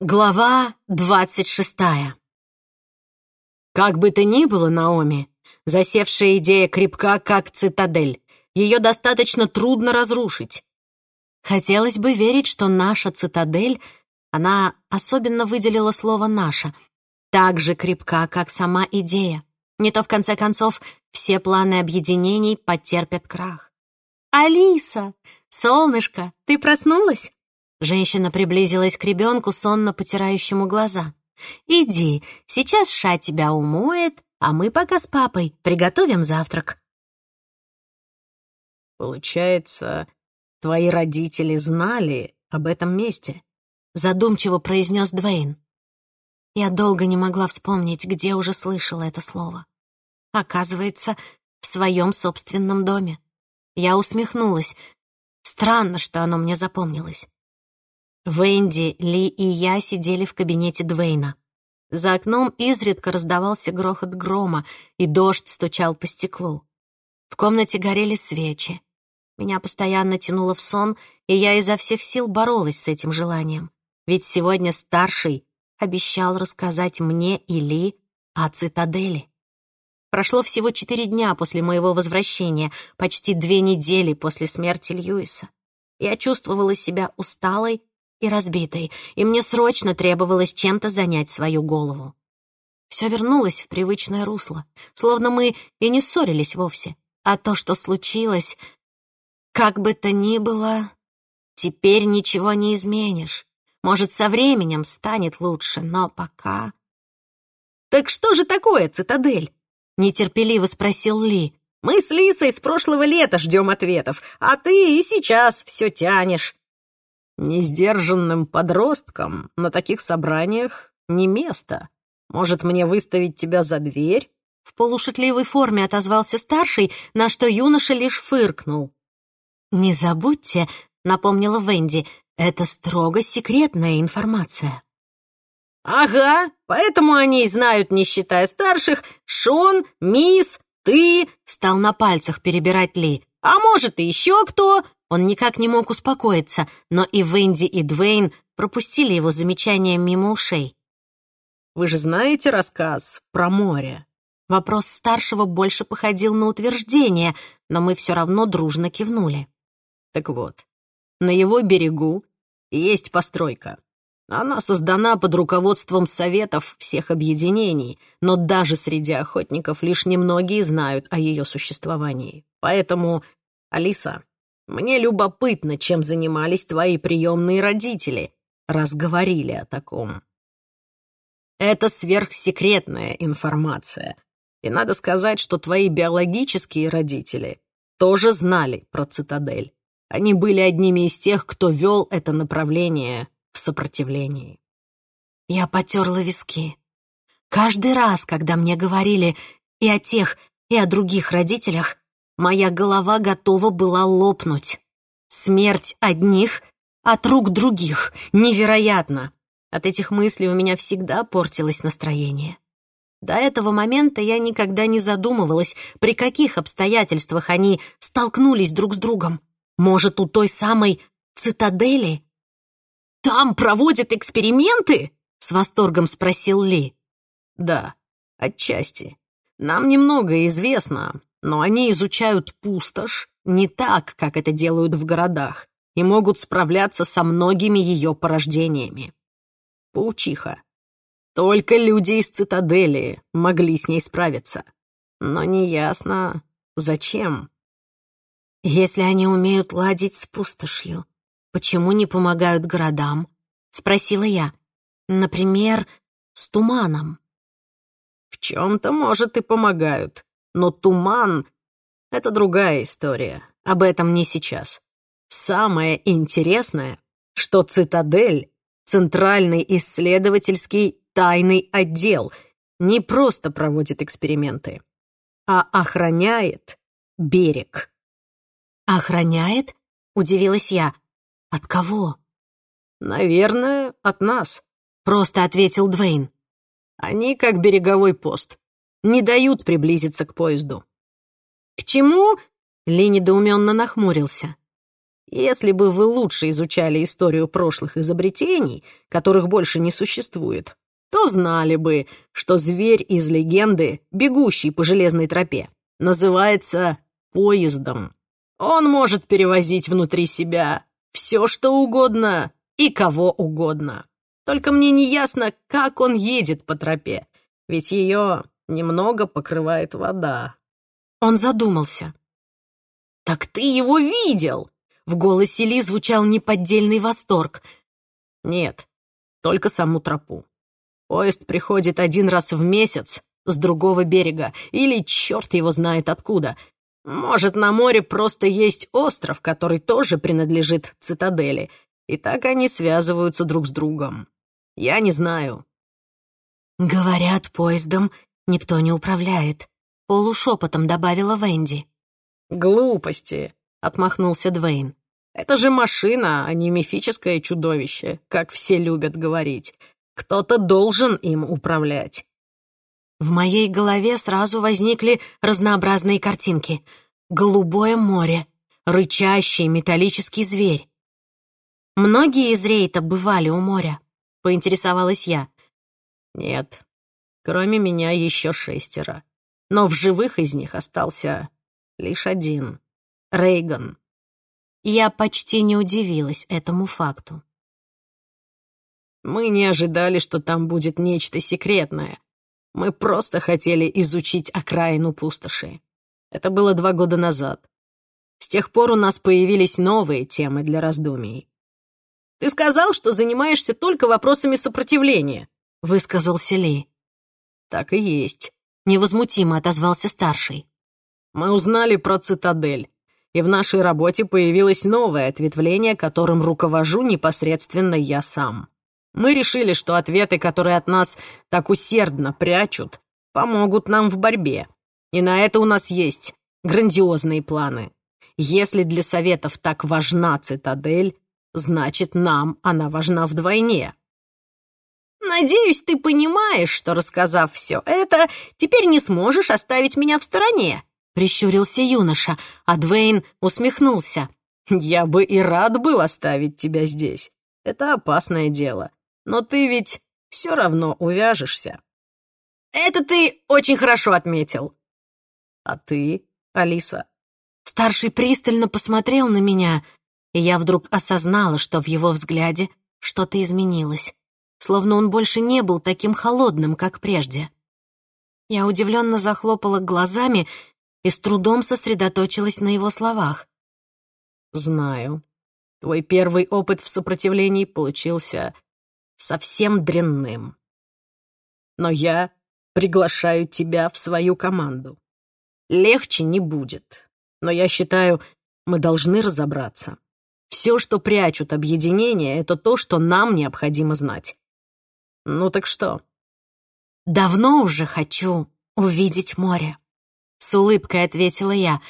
Глава двадцать шестая. Как бы то ни было, Наоми, засевшая идея крепка, как цитадель. Ее достаточно трудно разрушить. Хотелось бы верить, что наша цитадель, она особенно выделила слово «наша», так же крепка, как сама идея. Не то, в конце концов, все планы объединений потерпят крах. «Алиса! Солнышко, ты проснулась?» Женщина приблизилась к ребенку, сонно потирающему глаза. «Иди, сейчас Ша тебя умоет, а мы пока с папой приготовим завтрак». «Получается, твои родители знали об этом месте?» Задумчиво произнес Двейн. Я долго не могла вспомнить, где уже слышала это слово. Оказывается, в своем собственном доме. Я усмехнулась. Странно, что оно мне запомнилось. Венди, Ли и я сидели в кабинете Двейна. За окном изредка раздавался грохот грома, и дождь стучал по стеклу. В комнате горели свечи. Меня постоянно тянуло в сон, и я изо всех сил боролась с этим желанием. Ведь сегодня старший обещал рассказать мне и Ли о цитадели. Прошло всего четыре дня после моего возвращения, почти две недели после смерти Льюиса. Я чувствовала себя усталой и разбитой, и мне срочно требовалось чем-то занять свою голову. Все вернулось в привычное русло, словно мы и не ссорились вовсе. А то, что случилось, как бы то ни было, теперь ничего не изменишь. Может, со временем станет лучше, но пока... «Так что же такое, цитадель?» — нетерпеливо спросил Ли. «Мы с Лисой с прошлого лета ждем ответов, а ты и сейчас все тянешь. Несдержанным подросткам на таких собраниях не место. Может, мне выставить тебя за дверь?» В полушутливой форме отозвался старший, на что юноша лишь фыркнул. «Не забудьте», — напомнила Венди, — «это строго секретная информация». «Ага, поэтому они и знают, не считая старших, Шон, Мисс, ты...» — стал на пальцах перебирать Ли. «А может, и еще кто?» Он никак не мог успокоиться, но и Венди, и Двейн пропустили его замечания мимо ушей. «Вы же знаете рассказ про море?» Вопрос старшего больше походил на утверждение, но мы все равно дружно кивнули. Так вот, на его берегу есть постройка. Она создана под руководством советов всех объединений, но даже среди охотников лишь немногие знают о ее существовании. Поэтому, Алиса, мне любопытно, чем занимались твои приемные родители, раз говорили о таком. Это сверхсекретная информация. И надо сказать, что твои биологические родители тоже знали про цитадель. Они были одними из тех, кто вел это направление в сопротивлении. Я потерла виски. Каждый раз, когда мне говорили и о тех, и о других родителях, Моя голова готова была лопнуть. Смерть одних от рук других. Невероятно. От этих мыслей у меня всегда портилось настроение. До этого момента я никогда не задумывалась, при каких обстоятельствах они столкнулись друг с другом. Может, у той самой цитадели? «Там проводят эксперименты?» — с восторгом спросил Ли. «Да, отчасти. Нам немного известно, но они изучают пустошь не так, как это делают в городах, и могут справляться со многими ее порождениями. Паучиха. Только люди из цитадели могли с ней справиться. Но неясно, зачем. Если они умеют ладить с пустошью, почему не помогают городам? Спросила я. Например, с туманом. В чем-то, может, и помогают, но туман — это другая история. Об этом не сейчас. Самое интересное, что «Цитадель» — центральный исследовательский тайный отдел — не просто проводит эксперименты, а охраняет берег. «Охраняет?» — удивилась я. «От кого?» «Наверное, от нас», — просто ответил Двейн. «Они как береговой пост не дают приблизиться к поезду. «К чему?» — Ли недоуменно нахмурился. Если бы вы лучше изучали историю прошлых изобретений, которых больше не существует, то знали бы, что зверь из легенды, бегущий по железной тропе, называется поездом. Он может перевозить внутри себя все, что угодно и кого угодно. Только мне не ясно, как он едет по тропе, ведь ее немного покрывает вода. Он задумался. «Так ты его видел!» В голосе Ли звучал неподдельный восторг. «Нет, только саму тропу. Поезд приходит один раз в месяц с другого берега, или черт его знает откуда. Может, на море просто есть остров, который тоже принадлежит цитадели, и так они связываются друг с другом. Я не знаю». «Говорят, поездом никто не управляет», — полушепотом добавила Венди. «Глупости», — отмахнулся Двейн. «Это же машина, а не мифическое чудовище, как все любят говорить. Кто-то должен им управлять». В моей голове сразу возникли разнообразные картинки. Голубое море, рычащий металлический зверь. Многие из рейта бывали у моря, поинтересовалась я. Нет, кроме меня еще шестеро. Но в живых из них остался лишь один — Рейган. Я почти не удивилась этому факту. Мы не ожидали, что там будет нечто секретное. Мы просто хотели изучить окраину пустоши. Это было два года назад. С тех пор у нас появились новые темы для раздумий. «Ты сказал, что занимаешься только вопросами сопротивления», — высказался Ли. «Так и есть», — невозмутимо отозвался старший. Мы узнали про цитадель, и в нашей работе появилось новое ответвление, которым руковожу непосредственно я сам. Мы решили, что ответы, которые от нас так усердно прячут, помогут нам в борьбе. И на это у нас есть грандиозные планы. Если для Советов так важна цитадель, значит, нам она важна вдвойне. Надеюсь, ты понимаешь, что, рассказав все это, теперь не сможешь оставить меня в стороне, прищурился юноша, а Двейн усмехнулся. «Я бы и рад был оставить тебя здесь. Это опасное дело. Но ты ведь все равно увяжешься». «Это ты очень хорошо отметил». «А ты, Алиса?» Старший пристально посмотрел на меня, и я вдруг осознала, что в его взгляде что-то изменилось, словно он больше не был таким холодным, как прежде. Я удивленно захлопала глазами и с трудом сосредоточилась на его словах. «Знаю. Твой первый опыт в сопротивлении получился совсем дрянным. Но я приглашаю тебя в свою команду. Легче не будет, но я считаю, мы должны разобраться. Все, что прячут объединения, это то, что нам необходимо знать. Ну так что?» «Давно уже хочу увидеть море», — с улыбкой ответила я.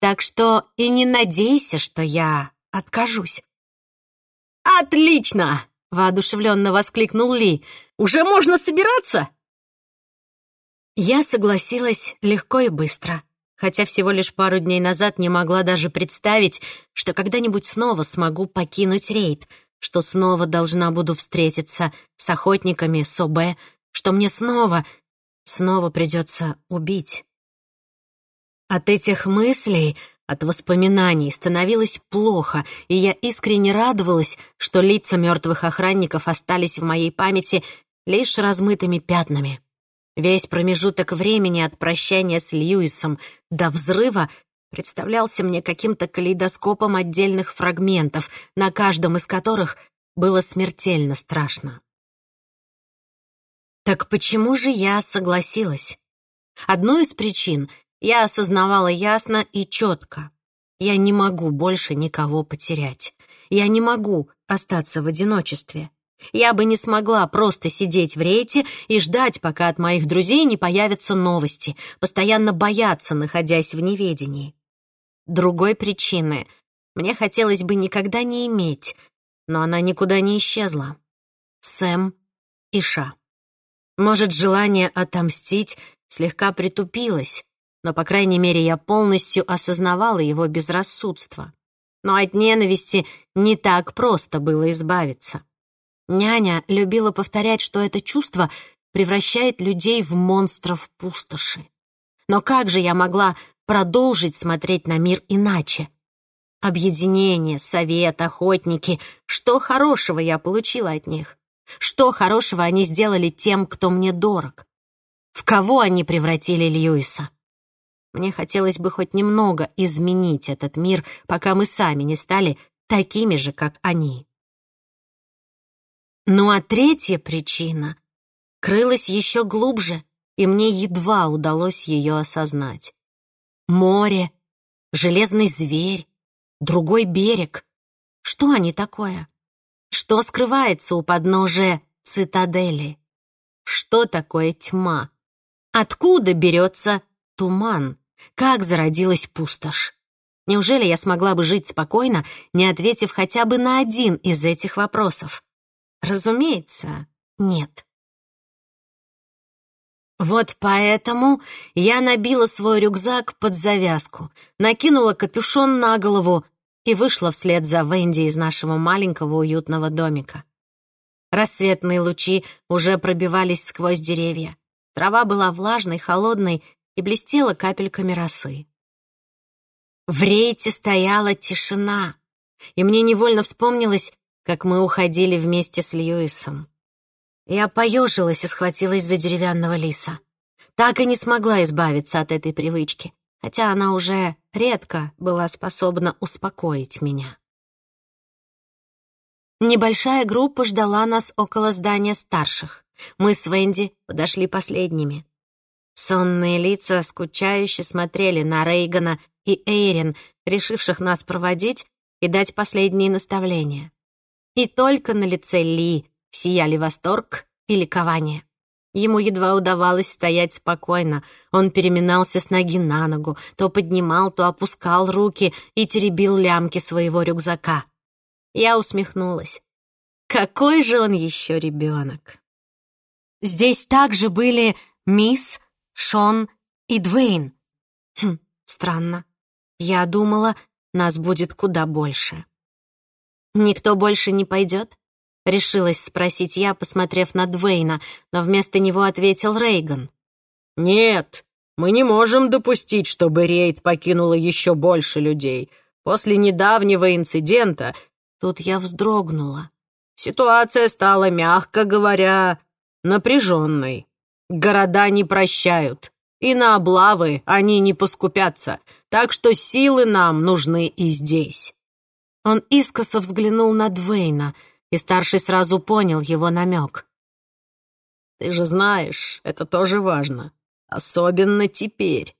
«Так что и не надейся, что я откажусь». «Отлично!» — воодушевленно воскликнул Ли. «Уже можно собираться?» Я согласилась легко и быстро, хотя всего лишь пару дней назад не могла даже представить, что когда-нибудь снова смогу покинуть рейд, что снова должна буду встретиться с охотниками Собе, что мне снова, снова придется убить. От этих мыслей, от воспоминаний становилось плохо, и я искренне радовалась, что лица мертвых охранников остались в моей памяти лишь размытыми пятнами. Весь промежуток времени от прощания с Льюисом до взрыва представлялся мне каким-то калейдоскопом отдельных фрагментов, на каждом из которых было смертельно страшно. Так почему же я согласилась? Одной из причин я осознавала ясно и четко. Я не могу больше никого потерять. Я не могу остаться в одиночестве. Я бы не смогла просто сидеть в рейте и ждать, пока от моих друзей не появятся новости, постоянно бояться, находясь в неведении. Другой причины мне хотелось бы никогда не иметь, но она никуда не исчезла. Сэм и Ша. Может, желание отомстить слегка притупилось, но, по крайней мере, я полностью осознавала его безрассудство. Но от ненависти не так просто было избавиться. Няня любила повторять, что это чувство превращает людей в монстров пустоши. Но как же я могла продолжить смотреть на мир иначе? Объединение, совет, охотники. Что хорошего я получила от них? Что хорошего они сделали тем, кто мне дорог? В кого они превратили Льюиса? Мне хотелось бы хоть немного изменить этот мир, пока мы сами не стали такими же, как они. Ну а третья причина крылась еще глубже, и мне едва удалось ее осознать. Море, железный зверь, другой берег. Что они такое? Что скрывается у подножия цитадели? Что такое тьма? Откуда берется туман? Как зародилась пустошь? Неужели я смогла бы жить спокойно, не ответив хотя бы на один из этих вопросов? Разумеется, нет. Вот поэтому я набила свой рюкзак под завязку, накинула капюшон на голову и вышла вслед за Венди из нашего маленького уютного домика. Рассветные лучи уже пробивались сквозь деревья. Трава была влажной, холодной и блестела капельками росы. В рейте стояла тишина, и мне невольно вспомнилось, как мы уходили вместе с Льюисом. Я поежилась и схватилась за деревянного лиса. Так и не смогла избавиться от этой привычки, хотя она уже редко была способна успокоить меня. Небольшая группа ждала нас около здания старших. Мы с Венди подошли последними. Сонные лица скучающе смотрели на Рейгана и Эйрин, решивших нас проводить и дать последние наставления. И только на лице Ли сияли восторг и ликование. Ему едва удавалось стоять спокойно. Он переминался с ноги на ногу, то поднимал, то опускал руки и теребил лямки своего рюкзака. Я усмехнулась. Какой же он еще ребенок! Здесь также были мисс, Шон и Двейн. Хм, странно. Я думала, нас будет куда больше. Никто больше не пойдет? Решилась спросить я, посмотрев на Двейна, но вместо него ответил Рейган. «Нет, мы не можем допустить, чтобы рейд покинуло еще больше людей. После недавнего инцидента...» Тут я вздрогнула. Ситуация стала, мягко говоря, напряженной. Города не прощают, и на облавы они не поскупятся, так что силы нам нужны и здесь». Он искоса взглянул на Двейна — и старший сразу понял его намек. «Ты же знаешь, это тоже важно. Особенно теперь».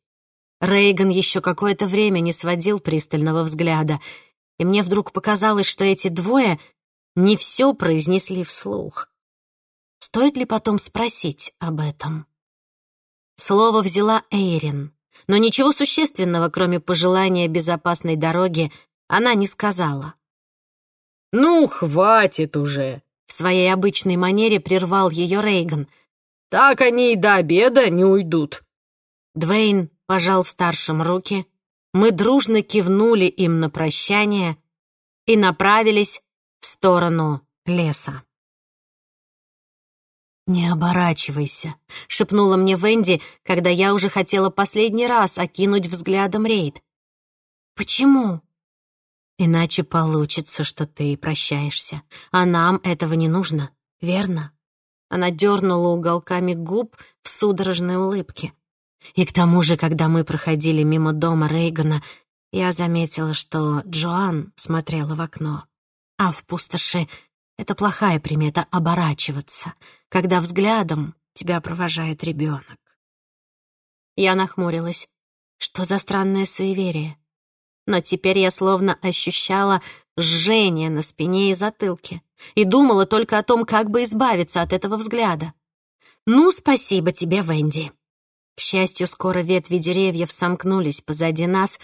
Рейган еще какое-то время не сводил пристального взгляда, и мне вдруг показалось, что эти двое не все произнесли вслух. Стоит ли потом спросить об этом? Слово взяла Эйрин, но ничего существенного, кроме пожелания безопасной дороги, она не сказала. «Ну, хватит уже!» В своей обычной манере прервал ее Рейган. «Так они и до обеда не уйдут». Двейн пожал старшим руки, мы дружно кивнули им на прощание и направились в сторону леса. «Не оборачивайся», — шепнула мне Венди, когда я уже хотела последний раз окинуть взглядом рейд. «Почему?» Иначе получится, что ты прощаешься, а нам этого не нужно, верно?» Она дернула уголками губ в судорожной улыбке. И к тому же, когда мы проходили мимо дома Рейгана, я заметила, что Джоан смотрела в окно. А в пустоши это плохая примета оборачиваться, когда взглядом тебя провожает ребенок. Я нахмурилась. Что за странное суеверие? Но теперь я словно ощущала жжение на спине и затылке и думала только о том, как бы избавиться от этого взгляда. «Ну, спасибо тебе, Венди». К счастью, скоро ветви деревьев сомкнулись позади нас,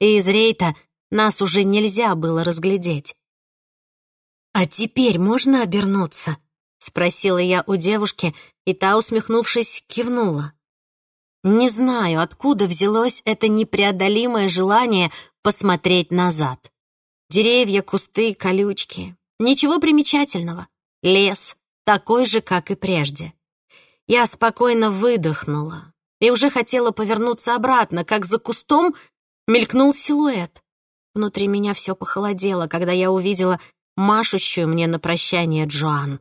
и из рейта нас уже нельзя было разглядеть. «А теперь можно обернуться?» — спросила я у девушки, и та, усмехнувшись, кивнула. Не знаю, откуда взялось это непреодолимое желание посмотреть назад. Деревья, кусты, колючки. Ничего примечательного. Лес, такой же, как и прежде. Я спокойно выдохнула и уже хотела повернуться обратно, как за кустом мелькнул силуэт. Внутри меня все похолодело, когда я увидела машущую мне на прощание Джоан.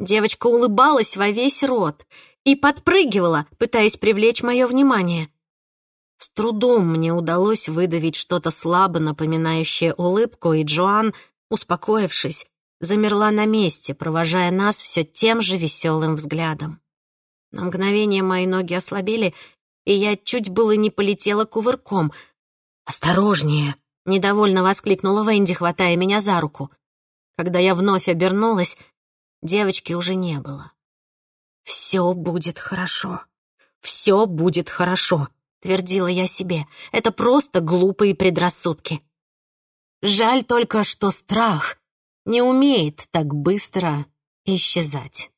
Девочка улыбалась во весь рот и подпрыгивала, пытаясь привлечь мое внимание. С трудом мне удалось выдавить что-то слабо напоминающее улыбку, и Джоан, успокоившись, замерла на месте, провожая нас все тем же веселым взглядом. На мгновение мои ноги ослабели, и я чуть было не полетела кувырком. «Осторожнее!» — недовольно воскликнула Венди, хватая меня за руку. Когда я вновь обернулась, девочки уже не было. «Все будет хорошо. Все будет хорошо», — твердила я себе. «Это просто глупые предрассудки». Жаль только, что страх не умеет так быстро исчезать.